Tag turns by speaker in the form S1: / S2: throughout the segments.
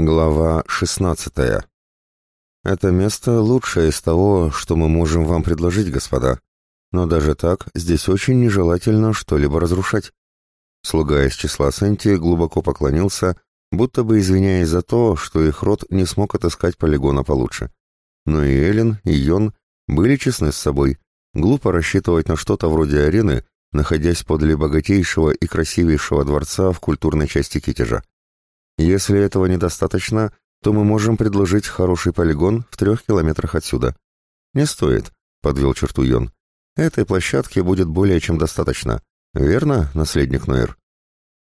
S1: Глава 16. Это место лучшее из того, что мы можем вам предложить, господа. Но даже так, здесь очень нежелательно что-либо разрушать. Слуга из числа Сенти глубоко поклонился, будто бы извиняясь за то, что их род не смог отыскать полигона получше. Но и Эллен, и Йон были честны с собой. Глупо рассчитывать на что-то вроде арены, находясь подле богатейшего и красивейшего дворца в культурной части Китежа. Если этого недостаточно, то мы можем предложить хороший полигон в трех километрах отсюда. Не стоит, подвел черту Йон. Этой площадки будет более чем достаточно. Верно, наследник Нойер?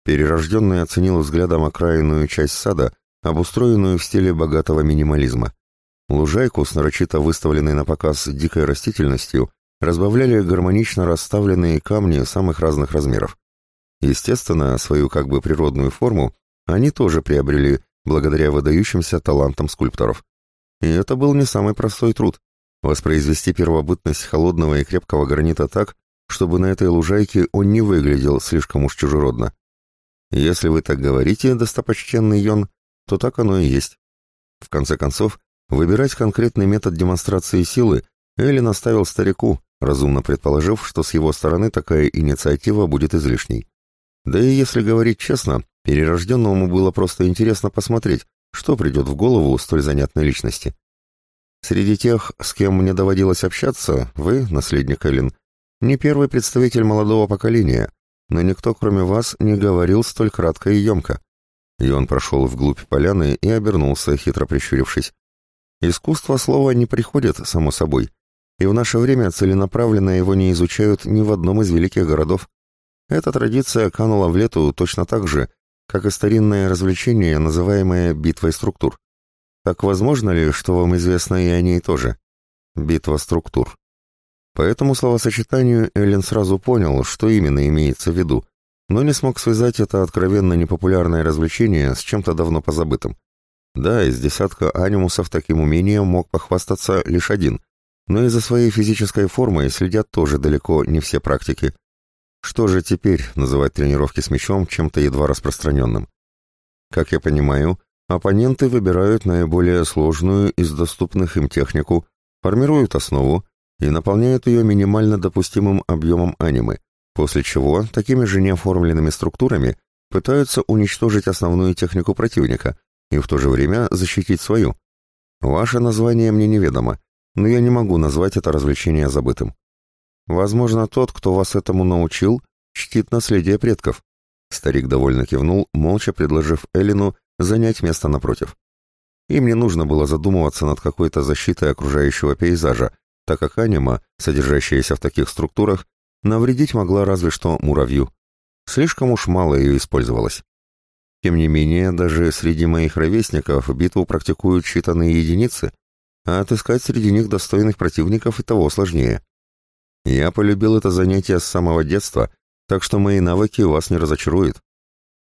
S1: Перерожденный оценил взглядом окраинную часть сада, обустроенную в стиле богатого минимализма. Лужайку с нарочито выставленной на показ дикой растительностью разбавляли гармонично расставленные камни самых разных размеров. Естественно, свою как бы природную форму они тоже приобрели благодаря выдающимся талантам скульпторов. И это был не самый простой труд — воспроизвести первобытность холодного и крепкого гранита так, чтобы на этой лужайке он не выглядел слишком уж чужеродно. Если вы так говорите, достопочтенный Йон, то так оно и есть. В конце концов, выбирать конкретный метод демонстрации силы Эллен оставил старику, разумно предположив, что с его стороны такая инициатива будет излишней. Да и если говорить честно, Перерожденному было просто интересно посмотреть, что придет в голову столь занятной личности. Среди тех, с кем мне доводилось общаться, вы, наследник Эллен, не первый представитель молодого поколения, но никто, кроме вас, не говорил столь кратко и емко. И он прошел вглубь поляны и обернулся, хитро прищурившись. Искусство слова не приходит само собой, и в наше время целенаправленно его не изучают ни в одном из великих городов. Эта традиция канула в лету точно так же, как и старинное развлечение, называемое битвой структур. Так возможно ли, что вам известно и о ней тоже? Битва структур. По этому словосочетанию Эллен сразу понял, что именно имеется в виду, но не смог связать это откровенно непопулярное развлечение с чем-то давно позабытым. Да, из десятка анимусов таким умением мог похвастаться лишь один, но из-за своей физической формы следят тоже далеко не все практики. Что же теперь называть тренировки с мячом чем-то едва распространенным? Как я понимаю, оппоненты выбирают наиболее сложную из доступных им технику, формируют основу и наполняют ее минимально допустимым объемом анимы, после чего такими же неоформленными структурами пытаются уничтожить основную технику противника и в то же время защитить свою. Ваше название мне неведомо, но я не могу назвать это развлечение забытым. Возможно, тот, кто вас этому научил, чтит наследие предков. Старик довольно кивнул, молча предложив Элину занять место напротив. Им не нужно было задумываться над какой-то защитой окружающего пейзажа, так как анима, содержащаяся в таких структурах, навредить могла разве что муравью. Слишком уж мало ее использовалось. Тем не менее, даже среди моих ровесников битву практикуют считанные единицы, а отыскать среди них достойных противников и того сложнее. Я полюбил это занятие с самого детства, так что мои навыки вас не разочаруют.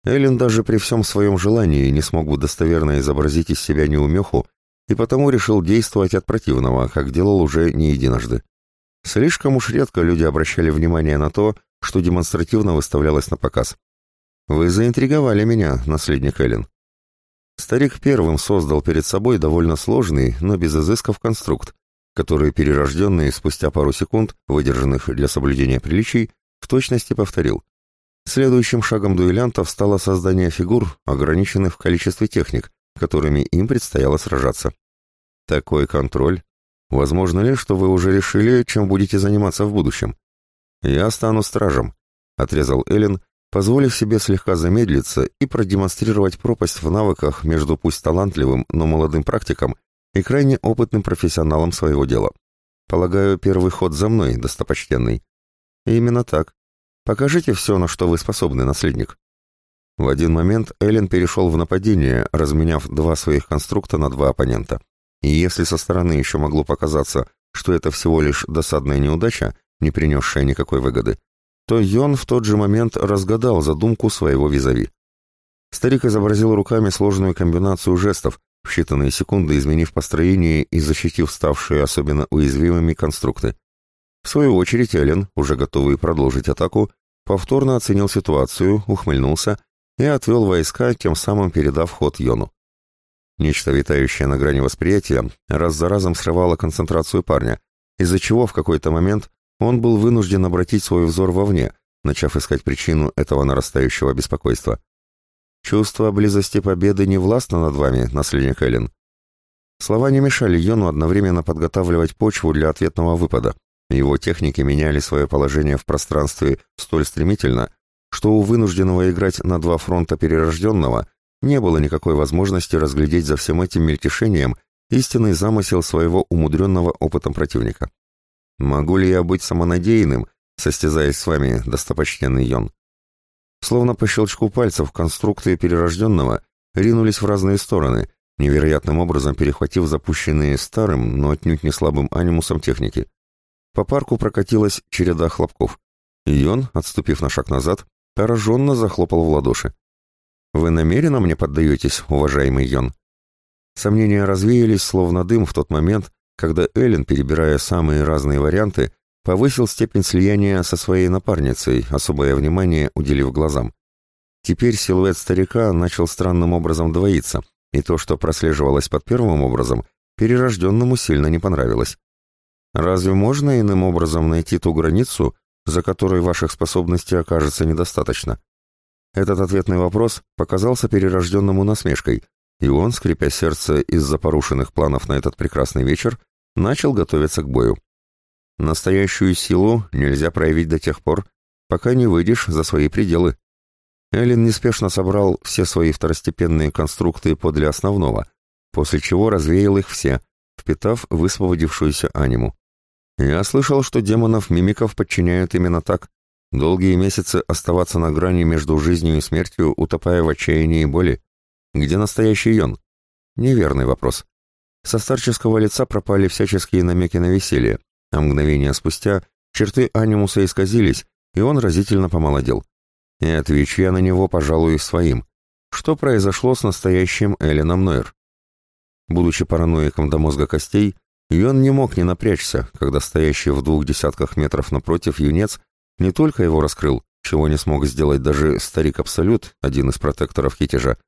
S1: Эллен даже при всем своем желании не смог бы достоверно изобразить из себя неумеху, и потому решил действовать от противного, как делал уже не единожды. Слишком уж редко люди обращали внимание на то, что демонстративно выставлялось на показ. «Вы заинтриговали меня, наследник Эллен». Старик первым создал перед собой довольно сложный, но без изысков конструкт, который перерожденный спустя пару секунд, выдержанных для соблюдения приличий, в точности повторил. Следующим шагом дуэлянтов стало создание фигур, ограниченных в количестве техник, которыми им предстояло сражаться. Такой контроль. Возможно ли, что вы уже решили, чем будете заниматься в будущем? Я стану стражем, отрезал Эллен, позволив себе слегка замедлиться и продемонстрировать пропасть в навыках между пусть талантливым, но молодым практиком и крайне опытным профессионалом своего дела. Полагаю, первый ход за мной, достопочтенный. именно так. Покажите все, на что вы способны, наследник. В один момент Эллен перешел в нападение, разменяв два своих конструкта на два оппонента. И если со стороны еще могло показаться, что это всего лишь досадная неудача, не принесшая никакой выгоды, то Йон в тот же момент разгадал задумку своего визави. Старик изобразил руками сложную комбинацию жестов, в считанные секунды изменив построение и защитив ставшие особенно уязвимыми конструкты. В свою очередь Эллен, уже готовый продолжить атаку, повторно оценил ситуацию, ухмыльнулся и отвел войска, тем самым передав ход Йону. Нечто, витающее на грани восприятия, раз за разом срывало концентрацию парня, из-за чего в какой-то момент он был вынужден обратить свой взор вовне, начав искать причину этого нарастающего беспокойства. «Чувство близости победы не властно над вами, наследник Эллен». Слова не мешали Йону одновременно подготавливать почву для ответного выпада. Его техники меняли свое положение в пространстве столь стремительно, что у вынужденного играть на два фронта перерожденного не было никакой возможности разглядеть за всем этим мельтешением истинный замысел своего умудренного опытом противника. «Могу ли я быть самонадеянным, состязаясь с вами, достопочтенный Йон?» Словно по щелчку пальцев конструкты перерожденного ринулись в разные стороны, невероятным образом перехватив запущенные старым, но отнюдь не слабым анимусом техники. По парку прокатилась череда хлопков. Йон, отступив на шаг назад, пораженно захлопал в ладоши. «Вы намеренно мне поддаетесь, уважаемый Йон?» Сомнения развеялись, словно дым в тот момент, когда Эллен, перебирая самые разные варианты, повысил степень слияния со своей напарницей, особое внимание уделив глазам. Теперь силуэт старика начал странным образом двоиться, и то, что прослеживалось под первым образом, перерожденному сильно не понравилось. Разве можно иным образом найти ту границу, за которой ваших способностей окажется недостаточно? Этот ответный вопрос показался перерожденному насмешкой, и он, скрипя сердце из-за порушенных планов на этот прекрасный вечер, начал готовиться к бою. Настоящую силу нельзя проявить до тех пор, пока не выйдешь за свои пределы. Эллен неспешно собрал все свои второстепенные конструкты подле основного, после чего развеял их все, впитав высвободившуюся аниму. Я слышал, что демонов-мимиков подчиняют именно так. Долгие месяцы оставаться на грани между жизнью и смертью, утопая в отчаянии и боли. Где настоящий Йон? Неверный вопрос. Со старческого лица пропали всяческие намеки на веселье, а мгновение спустя черты анимуса исказились, и он разительно помолодел. И отвечу я на него, пожалуй, своим. Что произошло с настоящим Элленом Нойер? Будучи параноиком до мозга костей, и он не мог не напрячься, когда стоящий в двух десятках метров напротив юнец не только его раскрыл, чего не смог сделать даже старик Абсолют, один из протекторов Китежа,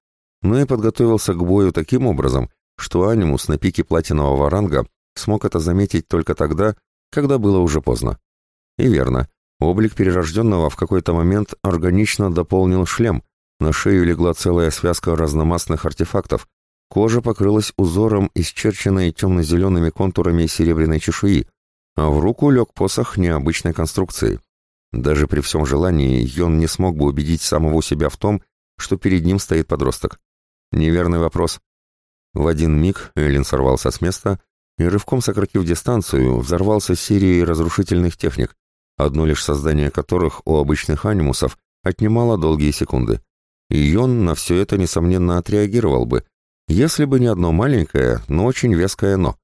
S1: но и подготовился к бою таким образом, что анимус на пике платинового ранга смог это заметить только тогда, когда было уже поздно. И верно, облик перерожденного в какой-то момент органично дополнил шлем, на шею легла целая связка разномастных артефактов, Кожа покрылась узором, исчерченной темно-зелеными контурами серебряной чешуи, а в руку лег посох необычной конструкции. Даже при всем желании Йон не смог бы убедить самого себя в том, что перед ним стоит подросток. Неверный вопрос. В один миг Эллен сорвался с места и, рывком сократив дистанцию, взорвался серией разрушительных техник, одно лишь создание которых у обычных анимусов отнимало долгие секунды. И Йон на все это, несомненно, отреагировал бы, если бы не одно маленькое, но очень веское «но».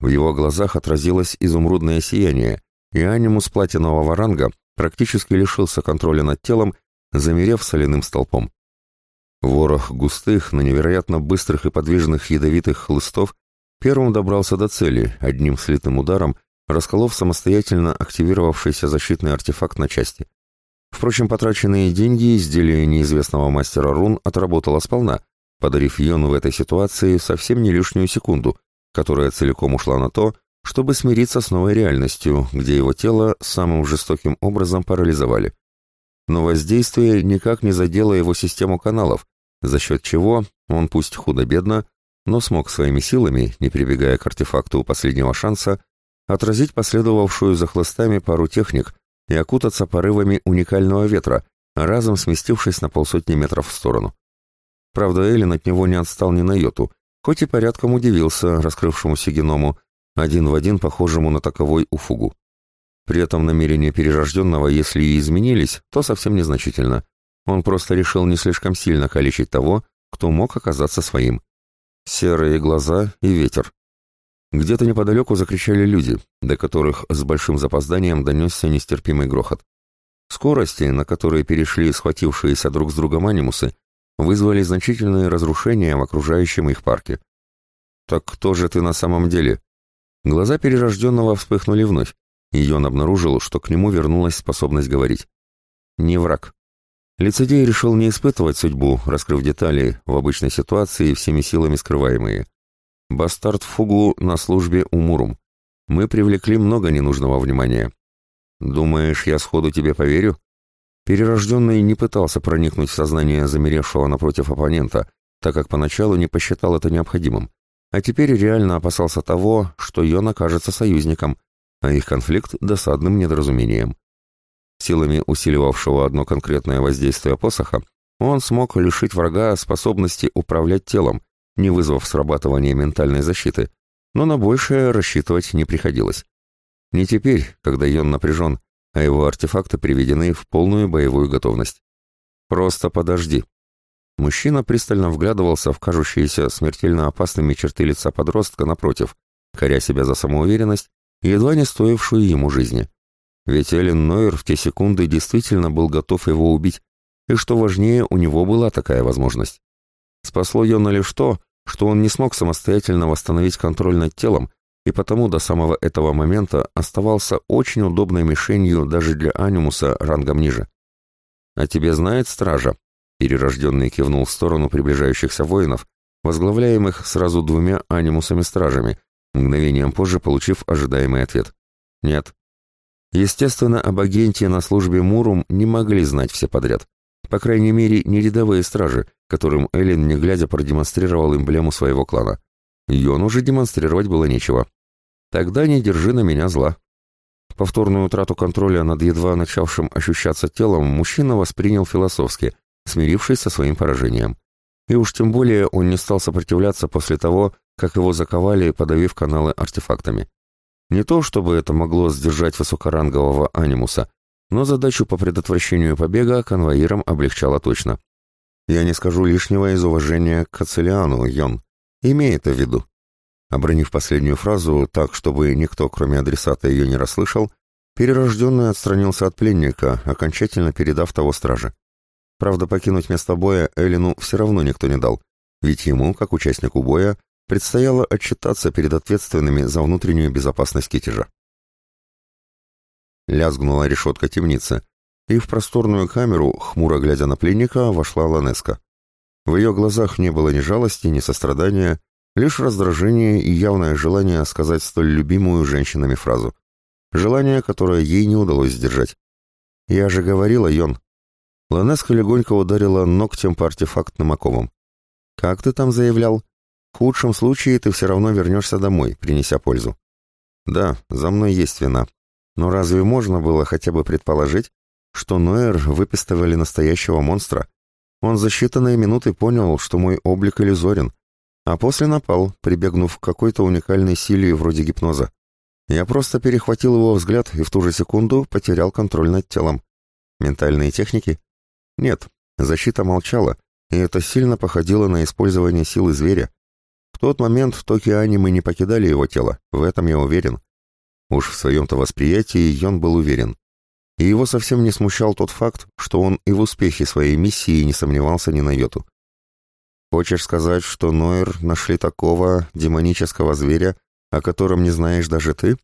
S1: В его глазах отразилось изумрудное сияние, и анимус платинового ранга практически лишился контроля над телом, замерев соляным столпом. Ворох густых, но невероятно быстрых и подвижных ядовитых хлыстов первым добрался до цели, одним слитным ударом, расколов самостоятельно активировавшийся защитный артефакт на части. Впрочем, потраченные деньги изделие неизвестного мастера рун отработало сполна, подарив Йону в этой ситуации совсем не лишнюю секунду, которая целиком ушла на то, чтобы смириться с новой реальностью, где его тело самым жестоким образом парализовали. Но воздействие никак не задело его систему каналов, за счет чего он пусть худо-бедно, но смог своими силами, не прибегая к артефакту последнего шанса, отразить последовавшую за хлыстами пару техник и окутаться порывами уникального ветра, разом сместившись на полсотни метров в сторону. Правда, Эллен от него не отстал ни на йоту, хоть и порядком удивился раскрывшемуся геному, один в один похожему на таковой у Фугу. При этом намерения перерожденного, если и изменились, то совсем незначительно. Он просто решил не слишком сильно калечить того, кто мог оказаться своим. Серые глаза и ветер. Где-то неподалеку закричали люди, до которых с большим запозданием донесся нестерпимый грохот. Скорости, на которые перешли схватившиеся друг с другом анимусы, вызвали значительные разрушения в окружающем их парке. «Так кто же ты на самом деле?» Глаза перерожденного вспыхнули вновь, и он обнаружил, что к нему вернулась способность говорить. «Не враг». Лицедей решил не испытывать судьбу, раскрыв детали, в обычной ситуации всеми силами скрываемые. Бастард Фугу на службе у Мурум. Мы привлекли много ненужного внимания. Думаешь, я сходу тебе поверю? Перерожденный не пытался проникнуть в сознание замеревшего напротив оппонента, так как поначалу не посчитал это необходимым, а теперь реально опасался того, что Йон окажется союзником, а их конфликт — досадным недоразумением. Силами усиливавшего одно конкретное воздействие посоха, он смог лишить врага способности управлять телом, не вызвав срабатывания ментальной защиты, но на большее рассчитывать не приходилось. Не теперь, когда Йон напряжен, а его артефакты приведены в полную боевую готовность. Просто подожди. Мужчина пристально вглядывался в кажущиеся смертельно опасными черты лица подростка напротив, коря себя за самоуверенность, едва не стоившую ему жизни. Ведь Эллен Нойер в те секунды действительно был готов его убить, и что важнее, у него была такая возможность. Спасло Йона лишь то, что он не смог самостоятельно восстановить контроль над телом и потому до самого этого момента оставался очень удобной мишенью даже для анимуса рангом ниже. «А тебе знает стража?» Перерожденный кивнул в сторону приближающихся воинов, возглавляемых сразу двумя анимусами-стражами, мгновением позже получив ожидаемый ответ. «Нет». Естественно, об агенте на службе Мурум не могли знать все подряд. По крайней мере, не рядовые стражи, которым Эллен, не глядя, продемонстрировал эмблему своего клана. Йон уже демонстрировать было нечего. Тогда не держи на меня зла. Повторную утрату контроля над едва начавшим ощущаться телом мужчина воспринял философски, смирившись со своим поражением. И уж тем более он не стал сопротивляться после того, как его заковали, подавив каналы артефактами. Не то, чтобы это могло сдержать высокорангового анимуса, но задачу по предотвращению побега конвоирам облегчало точно. Я не скажу лишнего из уважения к Ацелиану, Йон. Имей это в виду. Обронив последнюю фразу так, чтобы никто, кроме адресата, ее не расслышал, перерожденный отстранился от пленника, окончательно передав того страже. Правда, покинуть место боя Эллину все равно никто не дал, ведь ему, как участнику боя, предстояло отчитаться перед ответственными за внутреннюю безопасность китежа. Лязгнула решетка темницы, и в просторную камеру, хмуро глядя на пленника, вошла Ланеска. В ее глазах не было ни жалости, ни сострадания, лишь раздражение и явное желание сказать столь любимую женщинами фразу. Желание, которое ей не удалось сдержать. «Я же говорила, Йон». Ланеска легонько ударила ногтем по артефактным оковам. «Как ты там заявлял? В худшем случае ты все равно вернешься домой, принеся пользу». «Да, за мной есть вина. Но разве можно было хотя бы предположить, что Ноэр выпистывали настоящего монстра, он за считанные минуты понял, что мой облик иллюзорен, а после напал, прибегнув к какой-то уникальной силе вроде гипноза. Я просто перехватил его взгляд и в ту же секунду потерял контроль над телом. Ментальные техники? Нет, защита молчала, и это сильно походило на использование силы зверя. В тот момент токи анимы не покидали его тело, в этом я уверен. Уж в своем-то восприятии Йон был уверен и его совсем не смущал тот факт, что он и в успехе своей миссии не сомневался ни на йоту. «Хочешь сказать, что Нойер нашли такого демонического зверя, о котором не знаешь даже ты?»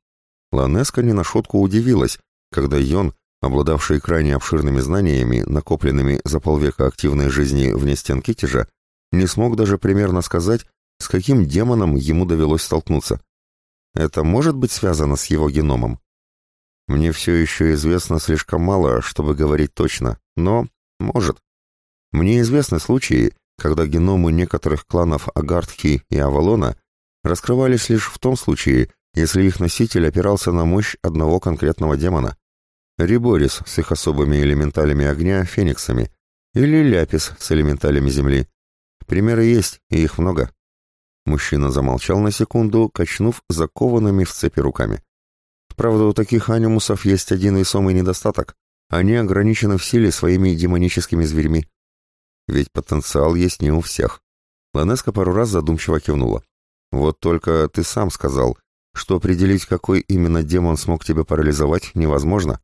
S1: Ланеска не на шутку удивилась, когда Йон, обладавший крайне обширными знаниями, накопленными за полвека активной жизни вне стен Китежа, не смог даже примерно сказать, с каким демоном ему довелось столкнуться. Это может быть связано с его геномом? Мне все еще известно слишком мало, чтобы говорить точно, но может. Мне известны случаи, когда геномы некоторых кланов Агартхи и Авалона раскрывались лишь в том случае, если их носитель опирался на мощь одного конкретного демона. Риборис с их особыми элементалями огня, фениксами, или Ляпис с элементалями земли. Примеры есть, и их много. Мужчина замолчал на секунду, качнув закованными в цепи руками. Правда, у таких анимусов есть один весомый недостаток. Они ограничены в силе своими демоническими зверьми. Ведь потенциал есть не у всех. Ланеска пару раз задумчиво кивнула. Вот только ты сам сказал, что определить, какой именно демон смог тебя парализовать, невозможно.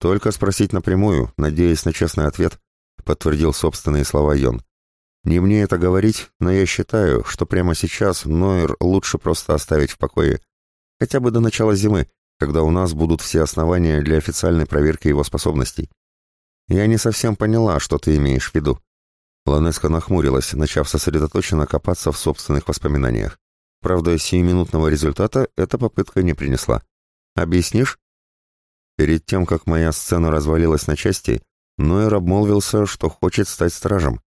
S1: Только спросить напрямую, надеясь на честный ответ, подтвердил собственные слова Йон. Не мне это говорить, но я считаю, что прямо сейчас Нойер лучше просто оставить в покое. Хотя бы до начала зимы, когда у нас будут все основания для официальной проверки его способностей. Я не совсем поняла, что ты имеешь в виду. Ланеска нахмурилась, начав сосредоточенно копаться в собственных воспоминаниях. Правда, сиюминутного результата эта попытка не принесла. «Объяснишь?» Перед тем, как моя сцена развалилась на части, Нойер обмолвился, что хочет стать стражем.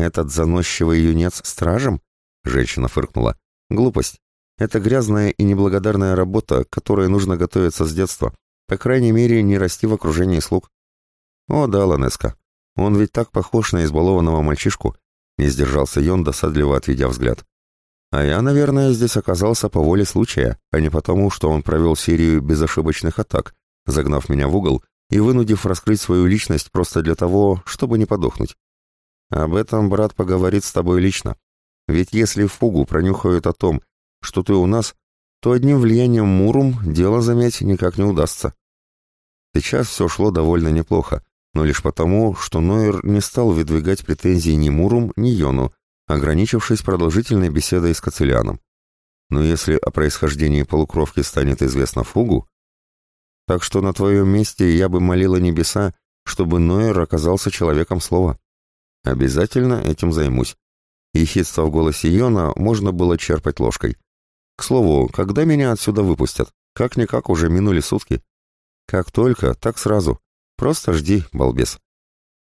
S1: «Этот заносчивый юнец стражем?» Женщина фыркнула. «Глупость. Это грязная и неблагодарная работа, которой нужно готовиться с детства. По крайней мере, не расти в окружении слуг». «О да, Ланеска, он ведь так похож на избалованного мальчишку, не сдержался Йон, досадливо отведя взгляд. А я, наверное, здесь оказался по воле случая, а не потому, что он провел серию безошибочных атак, загнав меня в угол и вынудив раскрыть свою личность просто для того, чтобы не подохнуть. Об этом брат поговорит с тобой лично. Ведь если фугу пронюхают о том, что ты у нас, то одним влиянием Мурум дело заметить никак не удастся. Сейчас все шло довольно неплохо, но лишь потому, что Нойер не стал выдвигать претензий ни Мурум, ни Йону, ограничившись продолжительной беседой с Кацелианом. Но если о происхождении полукровки станет известно Фугу, так что на твоем месте я бы молила небеса, чтобы Нойер оказался человеком слова. Обязательно этим займусь. Ехидство в голосе Йона можно было черпать ложкой. К слову, когда меня отсюда выпустят? Как-никак уже минули сутки. Как только, так сразу. Просто жди, балбес.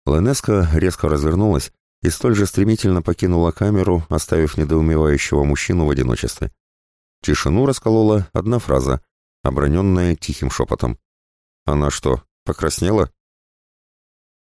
S1: Ленеска резко развернулась и столь же стремительно покинула камеру, оставив недоумевающего мужчину в одиночестве. Тишину расколола одна фраза, оброненная тихим шепотом. «Она что, покраснела?»